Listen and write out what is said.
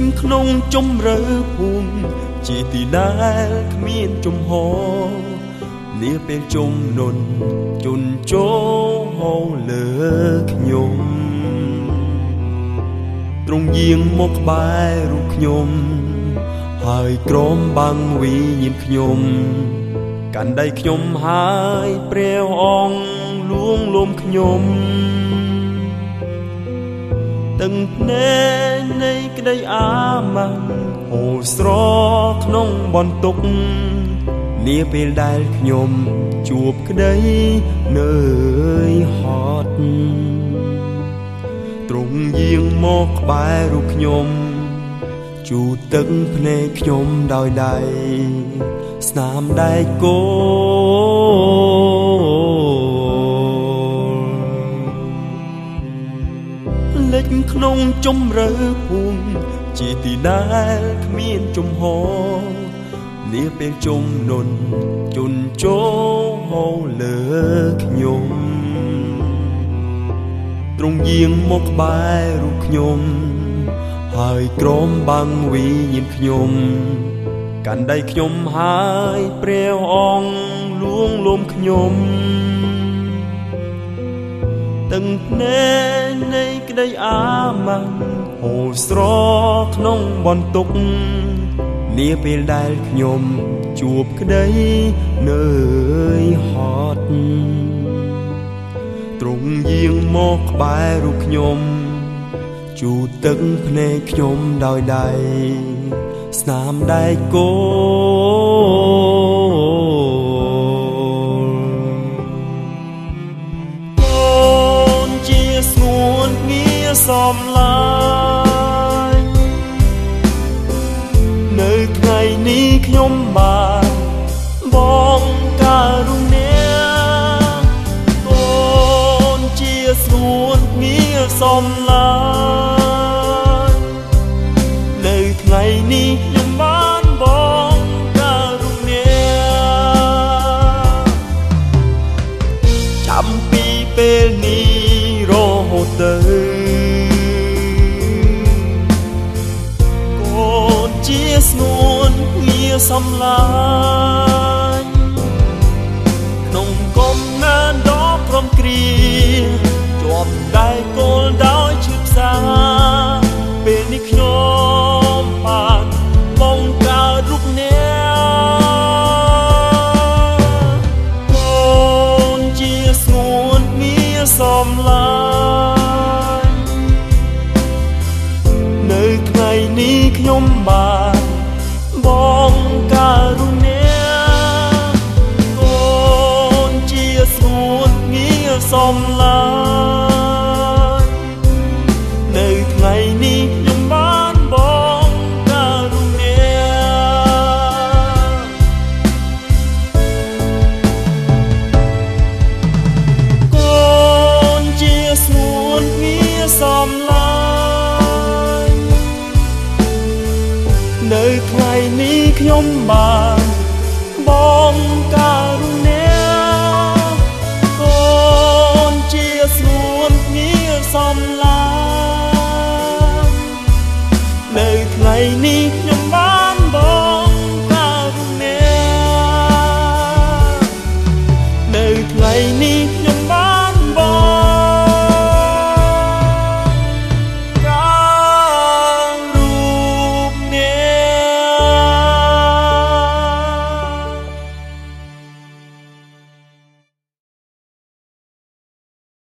លេចក្នុងជំរឿភូមិជាទីដែលគ្មានជំហរនាពេលជំនុនជន់ជោហោលើខ្ញុំទ្រង់យាងមកក្បែររូបខ្ញុំ ហើយក្រមបាំងវិញ្ញាណខ្ញុំកាន់ដៃខ្ញុំហើយព្រះអង្គលួងលោមខ្ញុំ ទាំងភ្នែកនៃក្តីអាម៉ាស់ហូរស្រក្នុងបន្ទុកនាពេលដែលខ្ញុំជួបក្តីនឿយហត់ទ្រង់យាងមកក្បែររូបខ្ញុំជូតទឹកភ្នែកខ្ញុំដោយដៃស្នាមដែកគោ លេចក្នុងជំរឿភូមិជាទីដែលគ្មានជំហរនាពេលជំនុនជន់ជោហោលើខ្ញុំទ្រង់យាងមកក្បែររូបខ្ញុំ ហើយក្រមបាំងវិញ្ញាណខ្ញុំកាន់ដៃខ្ញុំហើយព្រះអង្គលួងលោមខ្ញុំ ទាំងភ្នែកនៃក្តីអាម៉ាស់ហូរស្រក្នុងបន្ទុកនាពេលដែលខ្ញុំជួបក្តីនឿយហត់ទ្រង់យាងមកក្បែររូបខ្ញុំជូតទឹកភ្នែកខ្ញុំដោយដៃស្នាមដែកគោ ញ់នៅថ្ងៃនេះខ្ញុំបានបងការុណីកូនជាស្ងួនងារសំឡាញ់នៅថ្ងៃនេះខ្ញុំបានបងការុណីចាំពីពេលនេះរហូតទៅ សំឡាញ់ក្នុងគុំណានដ៏ព្រមគ្រាជាប់ដៃគោលដោយឈឺផ្សាពេលនេះខ្ញុំបានបងកើតរូបអ្នកកូនជាស្ងួនងារសំឡាញ់នៅថ្ងៃនេះខ្ញុំបានបង ងារសំឡាញ់នៅថ្ងៃនេះខ្ញុំបានបងការុណីកូនជាស្ងួនងារសំឡាញ់នៅថ្ងៃនេះខ្ញុំបាន ថ្ងៃនេះខ្ញុំបានបងតើអ្នកនៅថ្ងៃនេះខ្ញុំ